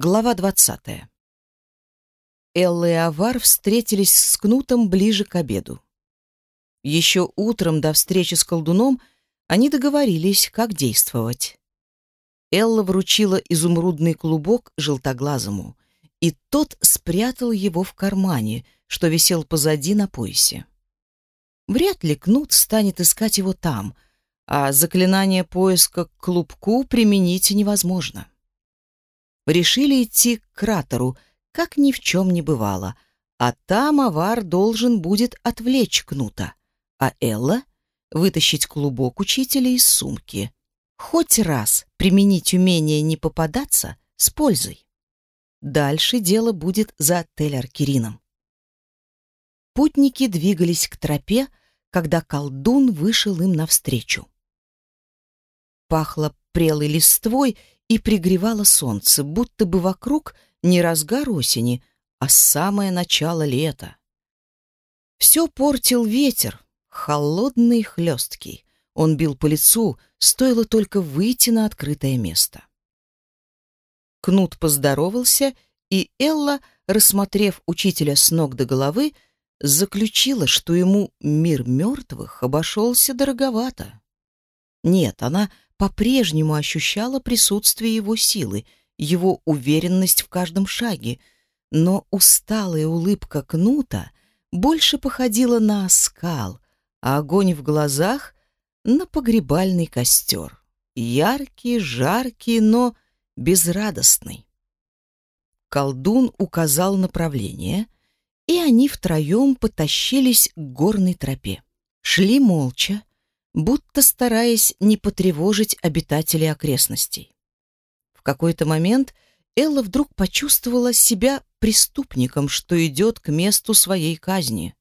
Глава двадцатая. Элла и Авар встретились с Кнутом ближе к обеду. Еще утром до встречи с колдуном они договорились, как действовать. Элла вручила изумрудный клубок желтоглазому, и тот спрятал его в кармане, что висел позади на поясе. Вряд ли Кнут станет искать его там, а заклинание поиска к клубку применить невозможно решили идти к кратеру, как ни в чем не бывало, а там авар должен будет отвлечь Кнута, а Элла — вытащить клубок учителя из сумки. Хоть раз применить умение не попадаться с пользой. Дальше дело будет за Тель-Аркерином. Путники двигались к тропе, когда колдун вышел им навстречу. Пахло прелой листвой и пригревало солнце, будто бы вокруг не разгар осени, а самое начало лета. Все портил ветер, холодный хлесткий. Он бил по лицу, стоило только выйти на открытое место. Кнут поздоровался, и Элла, рассмотрев учителя с ног до головы, заключила, что ему мир мертвых обошелся дороговато. Нет, она по-прежнему ощущала присутствие его силы, его уверенность в каждом шаге, но усталая улыбка Кнута больше походила на оскал, а огонь в глазах — на погребальный костер. Яркий, жаркий, но безрадостный. Колдун указал направление, и они втроем потащились к горной тропе. Шли молча, будто стараясь не потревожить обитателей окрестностей. В какой-то момент Элла вдруг почувствовала себя преступником, что идет к месту своей казни.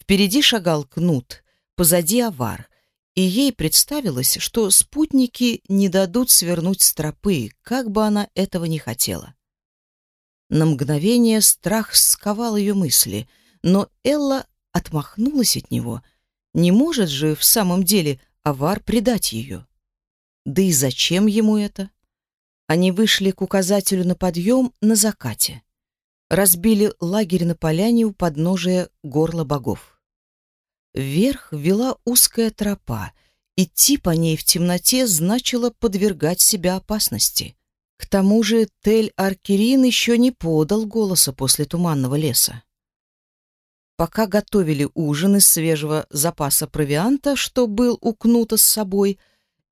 Впереди шагал Кнут, позади Авар, и ей представилось, что спутники не дадут свернуть с тропы, как бы она этого не хотела. На мгновение страх сковал ее мысли, но Элла отмахнулась от него — не может же в самом деле авар предать ее. Да и зачем ему это? Они вышли к указателю на подъем на закате. Разбили лагерь на поляне у подножия горла богов. Вверх вела узкая тропа. Идти по ней в темноте значило подвергать себя опасности. К тому же Тель-Аркерин еще не подал голоса после туманного леса. Пока готовили ужин из свежего запаса провианта, что был у Кнута с собой,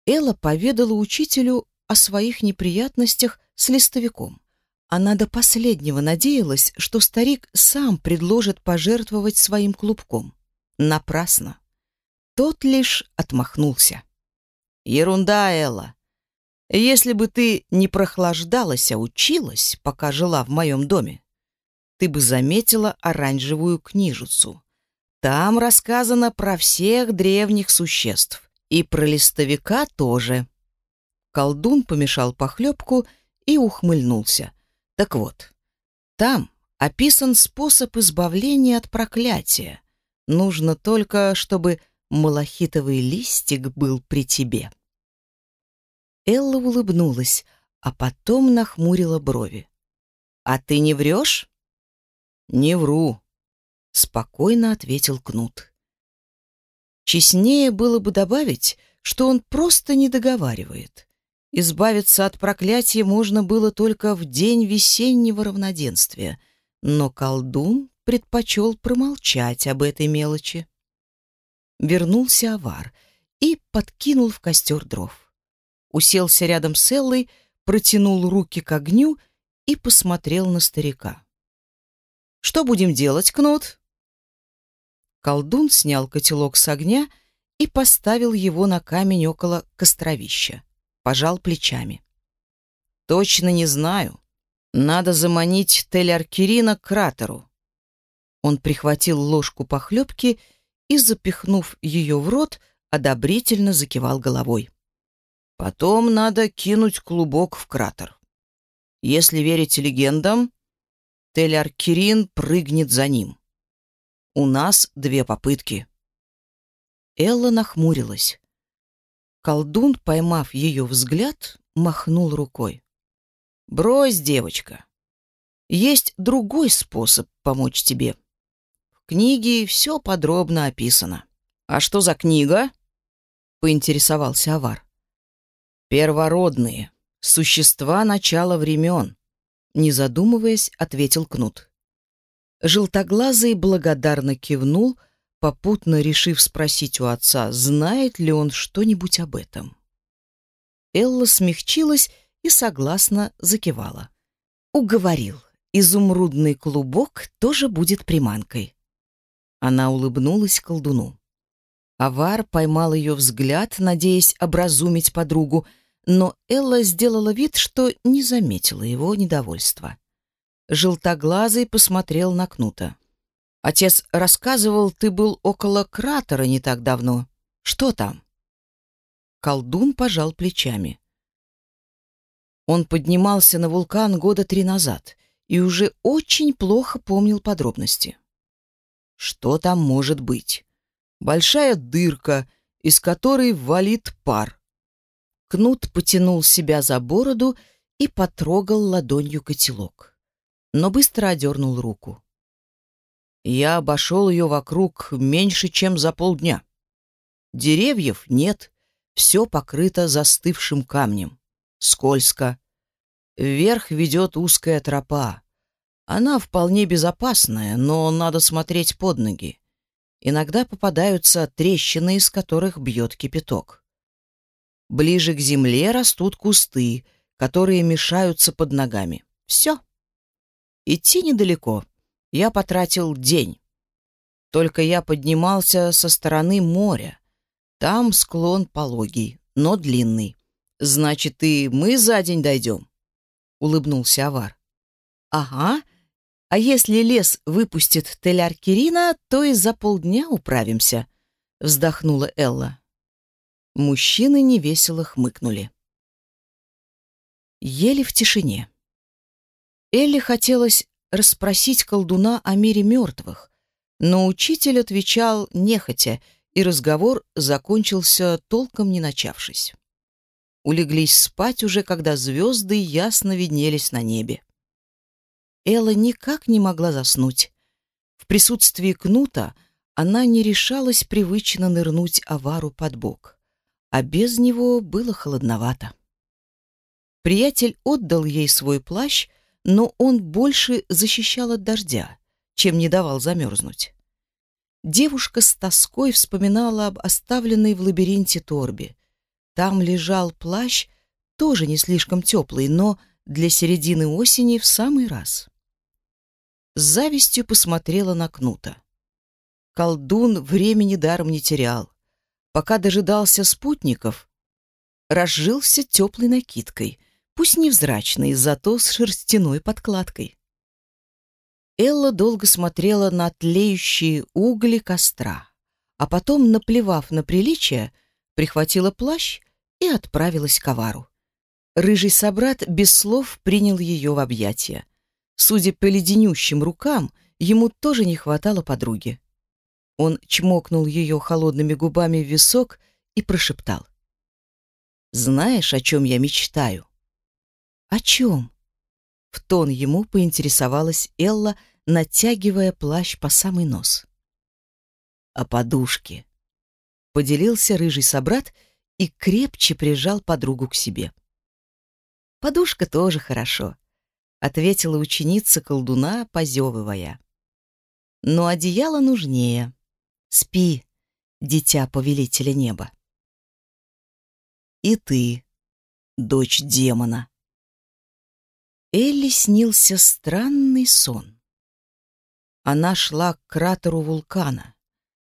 Элла поведала учителю о своих неприятностях с листовиком. Она до последнего надеялась, что старик сам предложит пожертвовать своим клубком. Напрасно. Тот лишь отмахнулся. «Ерунда, Элла. Если бы ты не прохлаждалась, а училась, пока жила в моем доме, ты бы заметила оранжевую книжицу. Там рассказано про всех древних существ. И про листовика тоже. Колдун помешал похлебку и ухмыльнулся. Так вот, там описан способ избавления от проклятия. Нужно только, чтобы малахитовый листик был при тебе. Элла улыбнулась, а потом нахмурила брови. «А ты не врешь?» «Не вру», — спокойно ответил Кнут. Честнее было бы добавить, что он просто не договаривает. Избавиться от проклятия можно было только в день весеннего равноденствия, но колдун предпочел промолчать об этой мелочи. Вернулся авар и подкинул в костер дров. Уселся рядом с Эллой, протянул руки к огню и посмотрел на старика. Что будем делать, Кнут?» Колдун снял котелок с огня и поставил его на камень около костровища. Пожал плечами. «Точно не знаю. Надо заманить Тель-Аркерина к кратеру». Он прихватил ложку похлебки и, запихнув ее в рот, одобрительно закивал головой. Потом надо кинуть клубок в кратер. Если верить легендам, Тель-Аркерин прыгнет за ним. У нас две попытки. Элла нахмурилась. Колдун, поймав ее взгляд, махнул рукой. Брось, девочка. Есть другой способ помочь тебе. В книге все подробно описано. А что за книга? Поинтересовался Авар. Первородные. Существа начала времен. Не задумываясь, ответил Кнут. Желтоглазый благодарно кивнул, попутно решив спросить у отца, знает ли он что-нибудь об этом. Элла смягчилась и согласно закивала. Уговорил. Изумрудный клубок тоже будет приманкой. Она улыбнулась колдуну. Авар поймал ее взгляд, надеясь образумить подругу, но Элла сделала вид, что не заметила его недовольства. Желтоглазый посмотрел на Кнута. «Отец рассказывал, ты был около кратера не так давно. Что там?» Колдун пожал плечами. Он поднимался на вулкан года три назад и уже очень плохо помнил подробности. Что там может быть? Большая дырка, из которой валит пар. Кнут потянул себя за бороду и потрогал ладонью котелок, но быстро одернул руку. Я обошел ее вокруг меньше, чем за полдня. Деревьев нет, все покрыто застывшим камнем. Скользко. Вверх ведет узкая тропа. Она вполне безопасная, но надо смотреть под ноги. Иногда попадаются трещины, из которых бьет кипяток. Ближе к земле растут кусты, которые мешаются под ногами. Все. Идти недалеко. Я потратил день. Только я поднимался со стороны моря. Там склон пологий, но длинный. Значит, и мы за день дойдем. — улыбнулся Авар. «Ага. А если лес выпустит Теляр-Кирина, то и за полдня управимся», — вздохнула Элла. Мужчины невесело хмыкнули. Ели в тишине. Элли хотелось расспросить колдуна о мире мертвых, но учитель отвечал нехотя, и разговор закончился толком не начавшись улеглись спать уже, когда звезды ясно виднелись на небе. Элла никак не могла заснуть. В присутствии Кнута она не решалась привычно нырнуть авару под бок, а без него было холодновато. Приятель отдал ей свой плащ, но он больше защищал от дождя, чем не давал замерзнуть. Девушка с тоской вспоминала об оставленной в лабиринте торбе, там лежал плащ, тоже не слишком теплый, но для середины осени в самый раз. С завистью посмотрела на Кнута. Колдун времени даром не терял. Пока дожидался спутников, разжился теплой накидкой, пусть невзрачной, зато с шерстяной подкладкой. Элла долго смотрела на тлеющие угли костра, а потом, наплевав на приличие, прихватила плащ и отправилась к авару. Рыжий собрат без слов принял ее в объятия. Судя по леденющим рукам, ему тоже не хватало подруги. Он чмокнул ее холодными губами в висок и прошептал. «Знаешь, о чем я мечтаю?» «О чем?» В тон ему поинтересовалась Элла, натягивая плащ по самый нос. «О подушке», — поделился рыжий собрат и крепче прижал подругу к себе. «Подушка тоже хорошо», — ответила ученица колдуна, позевывая. «Но одеяло нужнее. Спи, дитя повелителя неба». «И ты, дочь демона». Элли снился странный сон. Она шла к кратеру вулкана,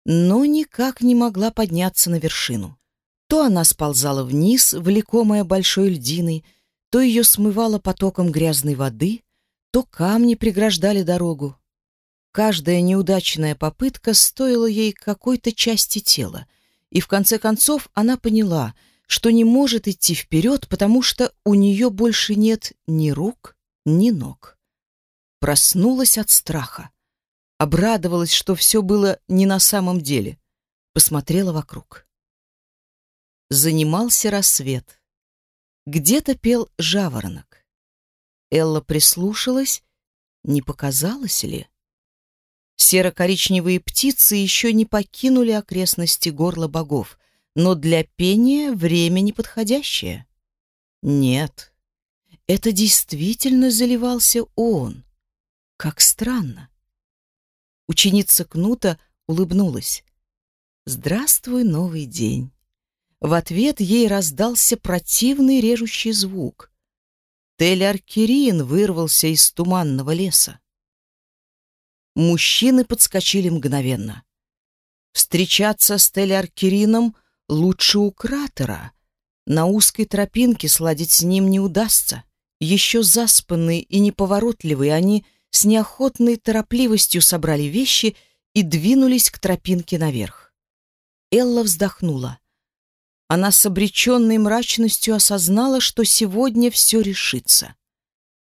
но никак не могла подняться на вершину. То она сползала вниз, влекомая большой льдиной, то ее смывало потоком грязной воды, то камни преграждали дорогу. Каждая неудачная попытка стоила ей какой-то части тела, и в конце концов она поняла, что не может идти вперед, потому что у нее больше нет ни рук, ни ног. Проснулась от страха. Обрадовалась, что все было не на самом деле. Посмотрела вокруг занимался рассвет. Где-то пел жаворонок. Элла прислушалась, не показалось ли? Серо-коричневые птицы еще не покинули окрестности горла богов, но для пения время неподходящее. Нет, это действительно заливался он. Как странно. Ученица Кнута улыбнулась. «Здравствуй, новый день!» В ответ ей раздался противный режущий звук. Тель-Аркерин вырвался из туманного леса. Мужчины подскочили мгновенно. Встречаться с Тель-Аркерином лучше у кратера. На узкой тропинке сладить с ним не удастся. Еще заспанные и неповоротливые, они с неохотной торопливостью собрали вещи и двинулись к тропинке наверх. Элла вздохнула. Она с обреченной мрачностью осознала, что сегодня все решится.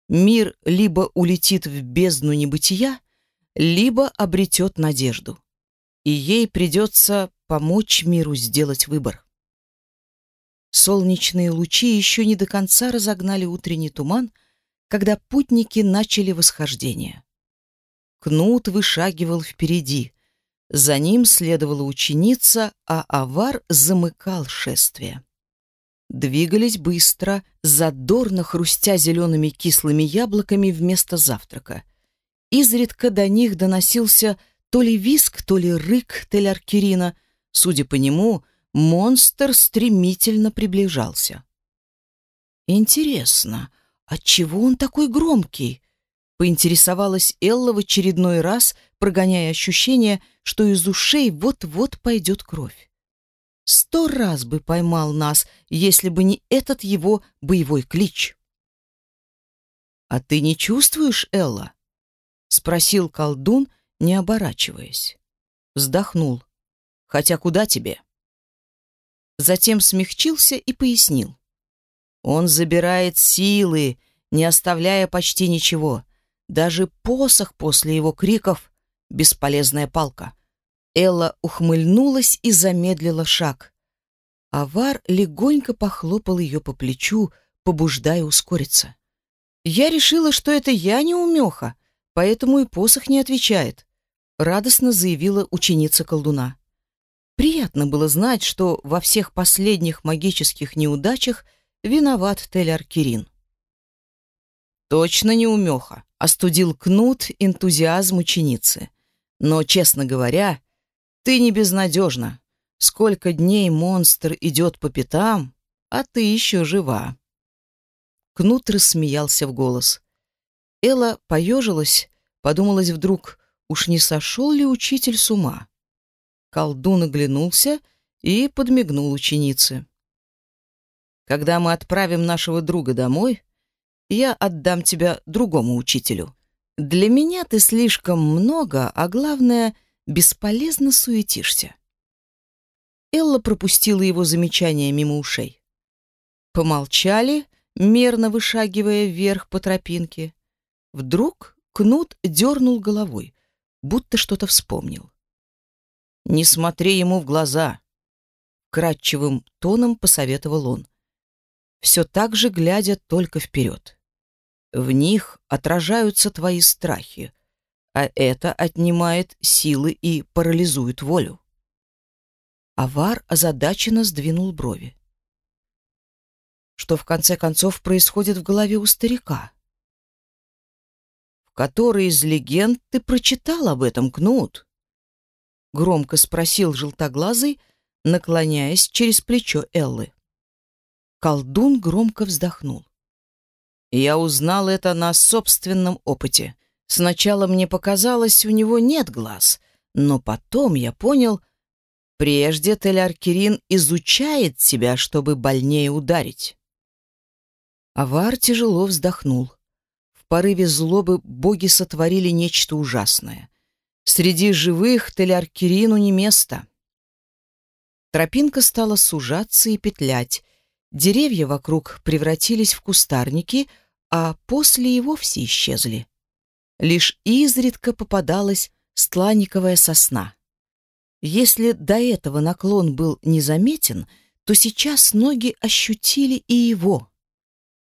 Мир либо улетит в бездну небытия, либо обретет надежду. И ей придется помочь миру сделать выбор. Солнечные лучи еще не до конца разогнали утренний туман, когда путники начали восхождение. Кнут вышагивал впереди. За ним следовала ученица, а Авар замыкал шествие. Двигались быстро, задорно хрустя зелеными кислыми яблоками вместо завтрака — Изредка до них доносился то ли виск, то ли рык Теляркирина. Судя по нему, монстр стремительно приближался. «Интересно, отчего он такой громкий?» — поинтересовалась Элла в очередной раз, прогоняя ощущение, что из ушей вот-вот пойдет кровь. Сто раз бы поймал нас, если бы не этот его боевой клич. «А ты не чувствуешь, Элла?» — спросил колдун, не оборачиваясь. Вздохнул. «Хотя куда тебе?» Затем смягчился и пояснил. «Он забирает силы, не оставляя почти ничего. Даже посох после его криков — бесполезная палка». Элла ухмыльнулась и замедлила шаг. Авар легонько похлопал ее по плечу, побуждая ускориться. «Я решила, что это я не умеха, поэтому и посох не отвечает», — радостно заявила ученица колдуна. Приятно было знать, что во всех последних магических неудачах виноват Тель-Аркерин. «Точно не умеха», — остудил кнут энтузиазм ученицы. «Но, честно говоря, ты не безнадежна. Сколько дней монстр идет по пятам, а ты еще жива». Кнут рассмеялся в голос. Элла поежилась, подумалась вдруг, уж не сошел ли учитель с ума. Колдун оглянулся и подмигнул ученице. «Когда мы отправим нашего друга домой, я отдам тебя другому учителю. Для меня ты слишком много, а главное, бесполезно суетишься». Элла пропустила его замечание мимо ушей. Помолчали, мерно вышагивая вверх по тропинке. Вдруг Кнут дернул головой, будто что-то вспомнил. «Не смотри ему в глаза!» Кратчевым тоном посоветовал он. Все так же глядя только вперед. В них отражаются твои страхи, а это отнимает силы и парализует волю. Авар озадаченно сдвинул брови. Что в конце концов происходит в голове у старика? Который из легенд ты прочитал об этом, Кнут? Громко спросил желтоглазый, наклоняясь через плечо Эллы. Колдун громко вздохнул. Я узнал это на собственном опыте. Сначала мне показалось, у него нет глаз, но потом я понял, прежде Теляркирин изучает себя, чтобы больнее ударить. Авар тяжело вздохнул порыве злобы боги сотворили нечто ужасное. Среди живых Теляркирину не место. Тропинка стала сужаться и петлять. Деревья вокруг превратились в кустарники, а после и вовсе исчезли. Лишь изредка попадалась стланниковая сосна. Если до этого наклон был незаметен, то сейчас ноги ощутили и его.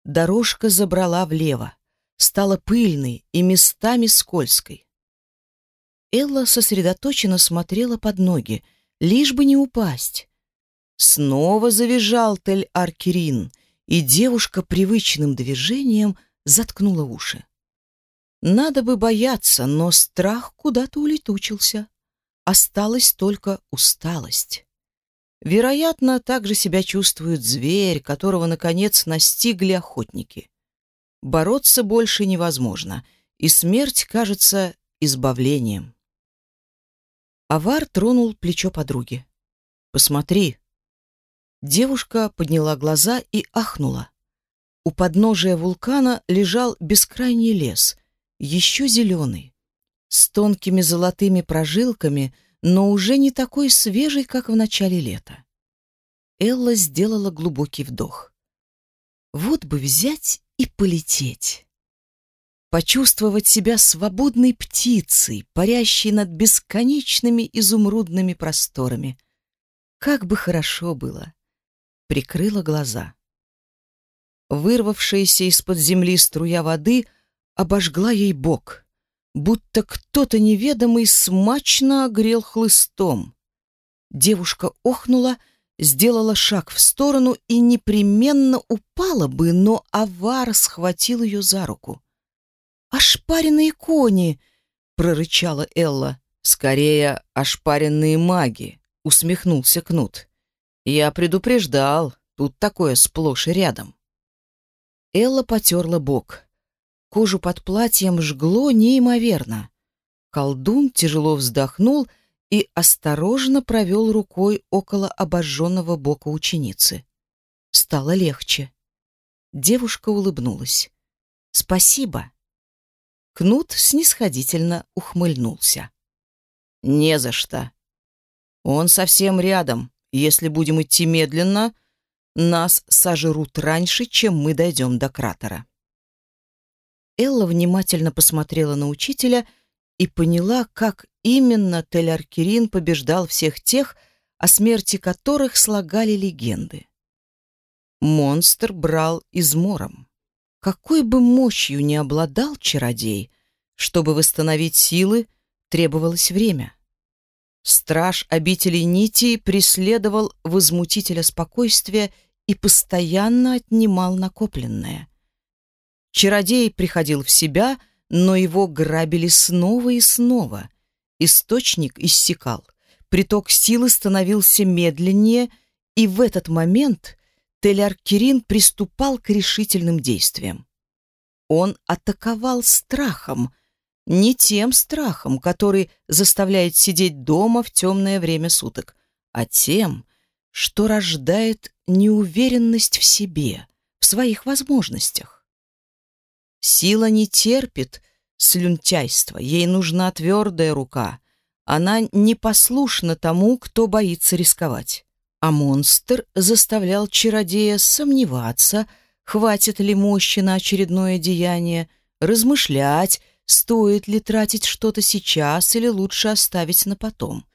Дорожка забрала влево. Стала пыльной и местами скользкой. Элла сосредоточенно смотрела под ноги, лишь бы не упасть. Снова завизжал Тель-Аркерин, и девушка привычным движением заткнула уши. Надо бы бояться, но страх куда-то улетучился. Осталась только усталость. Вероятно, так же себя чувствует зверь, которого, наконец, настигли охотники. Бороться больше невозможно, и смерть кажется избавлением. Авар тронул плечо подруги. «Посмотри». Девушка подняла глаза и ахнула. У подножия вулкана лежал бескрайний лес, еще зеленый, с тонкими золотыми прожилками, но уже не такой свежий, как в начале лета. Элла сделала глубокий вдох. Вот бы взять и полететь. Почувствовать себя свободной птицей, парящей над бесконечными изумрудными просторами. Как бы хорошо было. Прикрыла глаза. Вырвавшаяся из-под земли струя воды обожгла ей бок, будто кто-то неведомый смачно огрел хлыстом. Девушка охнула сделала шаг в сторону и непременно упала бы, но авар схватил ее за руку. «Ошпаренные кони!» — прорычала Элла. «Скорее, ошпаренные маги!» — усмехнулся Кнут. «Я предупреждал, тут такое сплошь и рядом». Элла потерла бок. Кожу под платьем жгло неимоверно. Колдун тяжело вздохнул — и осторожно провел рукой около обожженного бока ученицы. Стало легче. Девушка улыбнулась. «Спасибо». Кнут снисходительно ухмыльнулся. «Не за что. Он совсем рядом. Если будем идти медленно, нас сожрут раньше, чем мы дойдем до кратера». Элла внимательно посмотрела на учителя и поняла, как именно Тель-Аркерин побеждал всех тех, о смерти которых слагали легенды. Монстр брал измором. Какой бы мощью не обладал чародей, чтобы восстановить силы, требовалось время. Страж обители Нити преследовал возмутителя спокойствия и постоянно отнимал накопленное. Чародей приходил в себя, но его грабили снова и снова. Источник иссякал, приток силы становился медленнее, и в этот момент Теляркирин приступал к решительным действиям. Он атаковал страхом, не тем страхом, который заставляет сидеть дома в темное время суток, а тем, что рождает неуверенность в себе, в своих возможностях. Сила не терпит слюнтяйства, ей нужна твердая рука. Она не послушна тому, кто боится рисковать. А монстр заставлял чародея сомневаться, хватит ли мощи на очередное деяние, размышлять, стоит ли тратить что-то сейчас или лучше оставить на потом.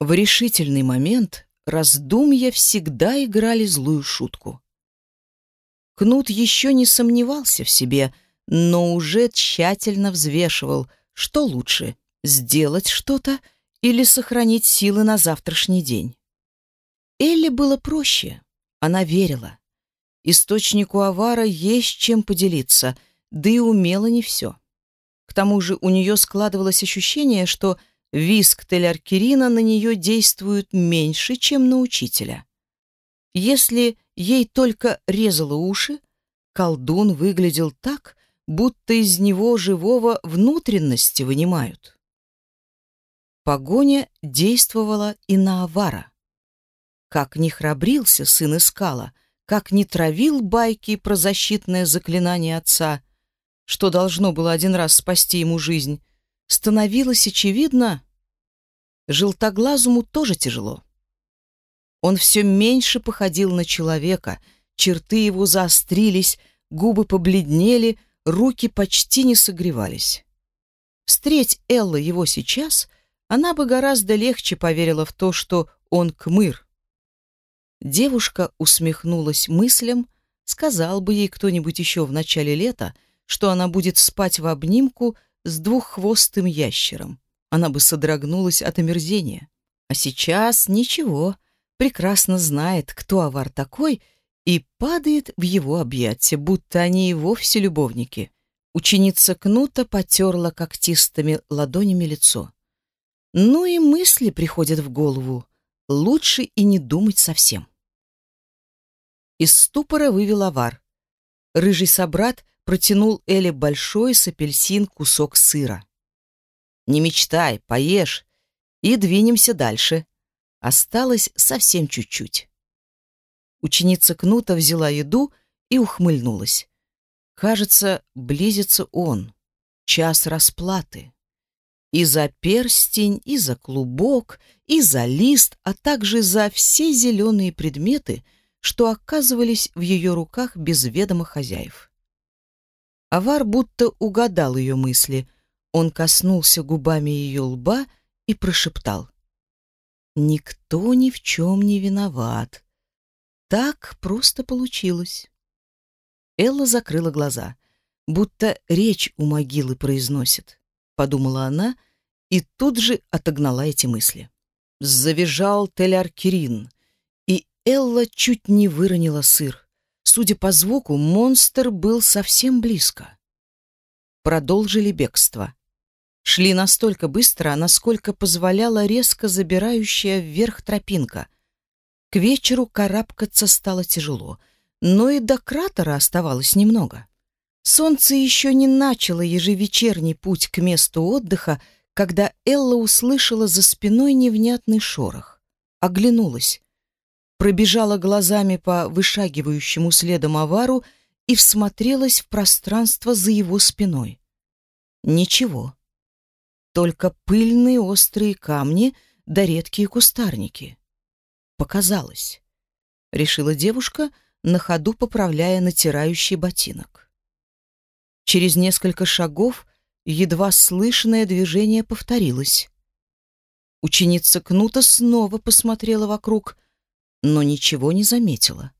В решительный момент раздумья всегда играли злую шутку. Кнут еще не сомневался в себе — но уже тщательно взвешивал, что лучше — сделать что-то или сохранить силы на завтрашний день. Элли было проще. Она верила. Источнику авара есть чем поделиться, да и умела не все. К тому же у нее складывалось ощущение, что виск Теляркирина на нее действует меньше, чем на учителя. Если ей только резало уши, колдун выглядел так, будто из него живого внутренности вынимают. Погоня действовала и на Авара. Как не храбрился сын Искала, как не травил байки про защитное заклинание отца, что должно было один раз спасти ему жизнь, становилось очевидно, желтоглазому тоже тяжело. Он все меньше походил на человека, черты его заострились, губы побледнели, руки почти не согревались. Встреть Элла его сейчас, она бы гораздо легче поверила в то, что он кмыр. Девушка усмехнулась мыслям, сказал бы ей кто-нибудь еще в начале лета, что она будет спать в обнимку с двуххвостым ящером. Она бы содрогнулась от омерзения. А сейчас ничего, прекрасно знает, кто авар такой, и падает в его объятия, будто они и вовсе любовники. Ученица Кнута потерла когтистыми ладонями лицо. Ну и мысли приходят в голову. Лучше и не думать совсем. Из ступора вывел авар. Рыжий собрат протянул Эле большой с апельсин кусок сыра. «Не мечтай, поешь, и двинемся дальше. Осталось совсем чуть-чуть». Ученица Кнута взяла еду и ухмыльнулась. Кажется, близится он, час расплаты. И за перстень, и за клубок, и за лист, а также за все зеленые предметы — что оказывались в ее руках без ведома хозяев. Авар будто угадал ее мысли. Он коснулся губами ее лба и прошептал. «Никто ни в чем не виноват. Так просто получилось». Элла закрыла глаза, будто речь у могилы произносит, подумала она и тут же отогнала эти мысли. Завизжал Теляркирин, Элла чуть не выронила сыр. Судя по звуку, монстр был совсем близко. Продолжили бегство. Шли настолько быстро, насколько позволяла резко забирающая вверх тропинка. К вечеру карабкаться стало тяжело, но и до кратера оставалось немного. Солнце еще не начало ежевечерний путь к месту отдыха, когда Элла услышала за спиной невнятный шорох. Оглянулась пробежала глазами по вышагивающему следом авару и всмотрелась в пространство за его спиной. Ничего. Только пыльные острые камни да редкие кустарники. Показалось. Решила девушка, на ходу поправляя натирающий ботинок. Через несколько шагов едва слышное движение повторилось. Ученица Кнута снова посмотрела вокруг — но ничего не заметила.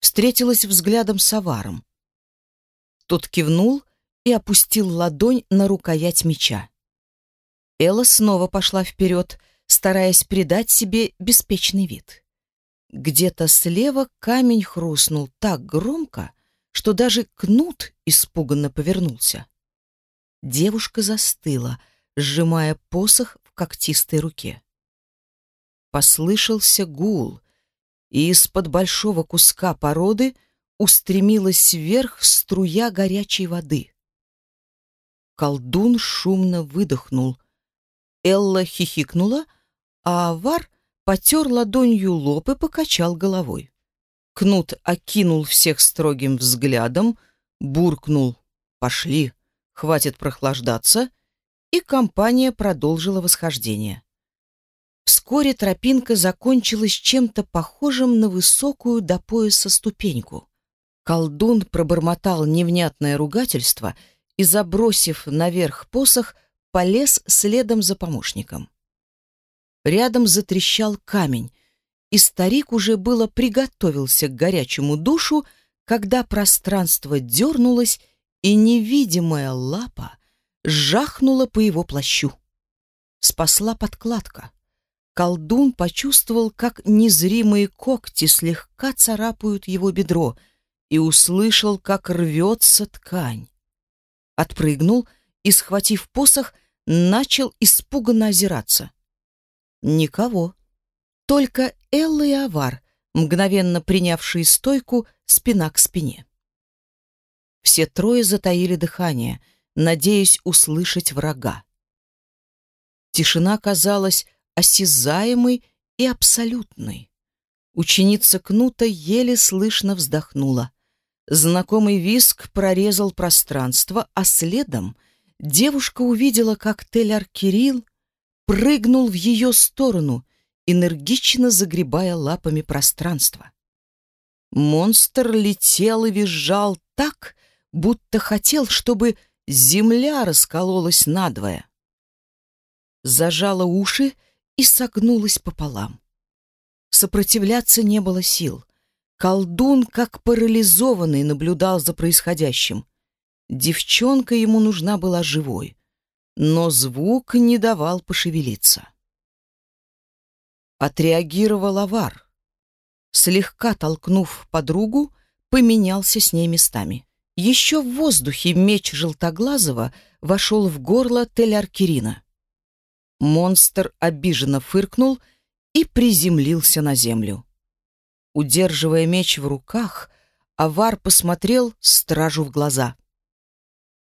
Встретилась взглядом с Аваром. Тот кивнул и опустил ладонь на рукоять меча. Элла снова пошла вперед, стараясь придать себе беспечный вид. Где-то слева камень хрустнул так громко, что даже кнут испуганно повернулся. Девушка застыла, сжимая посох в когтистой руке послышался гул, и из-под большого куска породы устремилась вверх струя горячей воды. Колдун шумно выдохнул. Элла хихикнула, а Авар потер ладонью лоб и покачал головой. Кнут окинул всех строгим взглядом, буркнул «Пошли, хватит прохлаждаться», и компания продолжила восхождение. Вскоре тропинка закончилась чем-то похожим на высокую до пояса ступеньку. Колдун пробормотал невнятное ругательство и, забросив наверх посох, полез следом за помощником. Рядом затрещал камень, и старик уже было приготовился к горячему душу, когда пространство дернулось, и невидимая лапа жахнула по его плащу. Спасла подкладка колдун почувствовал, как незримые когти слегка царапают его бедро, и услышал, как рвется ткань. Отпрыгнул и, схватив посох, начал испуганно озираться. Никого. Только Элла и Авар, мгновенно принявшие стойку спина к спине. Все трое затаили дыхание, надеясь услышать врага. Тишина казалась осязаемый и абсолютный. Ученица Кнута еле слышно вздохнула. Знакомый виск прорезал пространство, а следом девушка увидела, как Теляр Кирилл прыгнул в ее сторону, энергично загребая лапами пространство. Монстр летел и визжал так, будто хотел, чтобы земля раскололась надвое. Зажала уши и согнулась пополам. Сопротивляться не было сил. Колдун, как парализованный, наблюдал за происходящим. Девчонка ему нужна была живой, но звук не давал пошевелиться. Отреагировал авар. Слегка толкнув подругу, поменялся с ней местами. Еще в воздухе меч Желтоглазого вошел в горло Теляркирина. Монстр обиженно фыркнул и приземлился на землю. Удерживая меч в руках, Авар посмотрел стражу в глаза.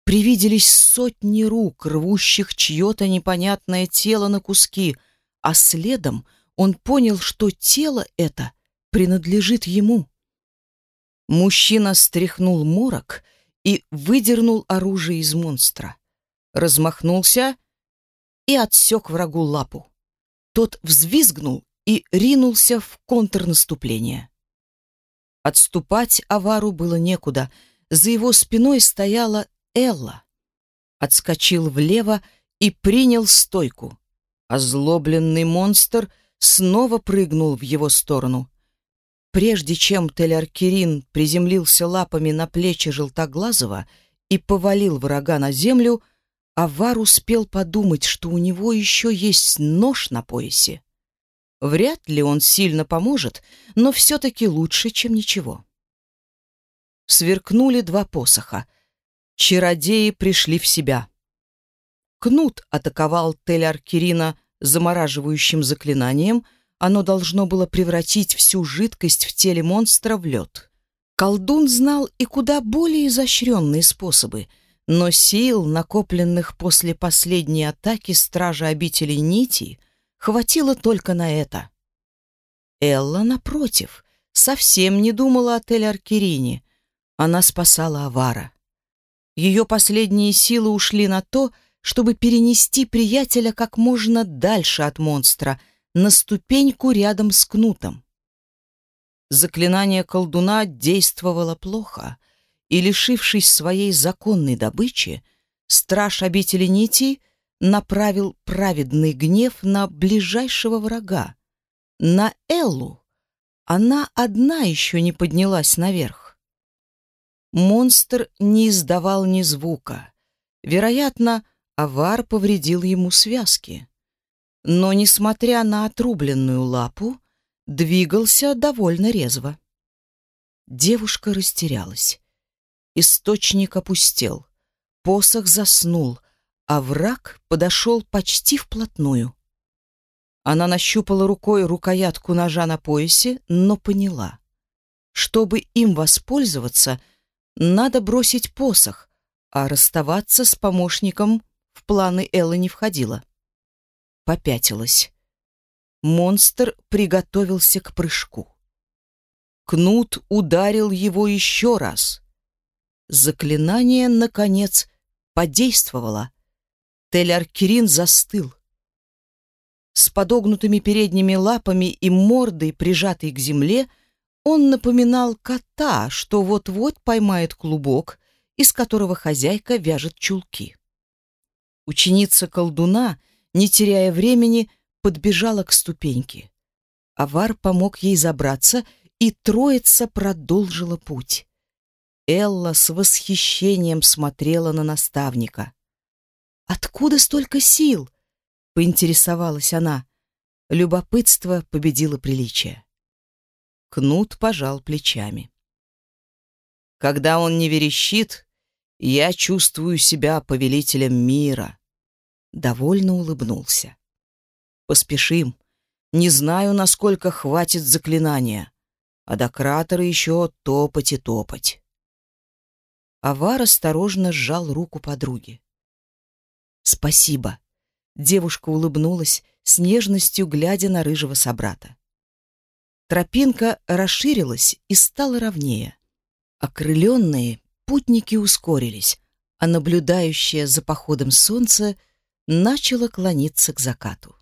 Привиделись сотни рук, рвущих чье-то непонятное тело на куски, а следом он понял, что тело это принадлежит ему. Мужчина стряхнул морок и выдернул оружие из монстра. Размахнулся и отсек врагу лапу. Тот взвизгнул и ринулся в контрнаступление. Отступать авару было некуда. За его спиной стояла Элла. Отскочил влево и принял стойку. Озлобленный монстр снова прыгнул в его сторону. Прежде чем Теляркирин приземлился лапами на плечи Желтоглазого и повалил врага на землю, Авар успел подумать, что у него еще есть нож на поясе. Вряд ли он сильно поможет, но все-таки лучше, чем ничего. Сверкнули два посоха. Чародеи пришли в себя. Кнут атаковал Теляркирина замораживающим заклинанием — оно должно было превратить всю жидкость в теле монстра в лед. Колдун знал и куда более изощренные способы, но сил, накопленных после последней атаки стража обители Нити, хватило только на это. Элла, напротив, совсем не думала о Тель-Аркерине. Она спасала Авара. Ее последние силы ушли на то, чтобы перенести приятеля как можно дальше от монстра — на ступеньку рядом с кнутом. Заклинание колдуна действовало плохо, и, лишившись своей законной добычи, страж обители нитей направил праведный гнев на ближайшего врага, на Эллу. Она одна еще не поднялась наверх. Монстр не издавал ни звука. Вероятно, авар повредил ему связки но, несмотря на отрубленную лапу, двигался довольно резво. Девушка растерялась. Источник опустел, посох заснул, а враг подошел почти вплотную. Она нащупала рукой рукоятку ножа на поясе, но поняла. Чтобы им воспользоваться, надо бросить посох, а расставаться с помощником в планы Эллы не входило попятилась. Монстр приготовился к прыжку. Кнут ударил его еще раз. Заклинание, наконец, подействовало. Тель-Аркерин застыл. С подогнутыми передними лапами и мордой, прижатой к земле, он напоминал кота, что вот-вот поймает клубок, из которого хозяйка вяжет чулки. Ученица колдуна — не теряя времени, подбежала к ступеньке. Авар помог ей забраться, и троица продолжила путь. Элла с восхищением смотрела на наставника. «Откуда столько сил?» — поинтересовалась она. Любопытство победило приличие. Кнут пожал плечами. «Когда он не верещит, я чувствую себя повелителем мира довольно улыбнулся. «Поспешим. Не знаю, насколько хватит заклинания, а до кратера еще топать и топать». Авар осторожно сжал руку подруги. «Спасибо», — девушка улыбнулась, с нежностью глядя на рыжего собрата. Тропинка расширилась и стала ровнее. Окрыленные путники ускорились, а наблюдающее за походом солнце начало клониться к закату.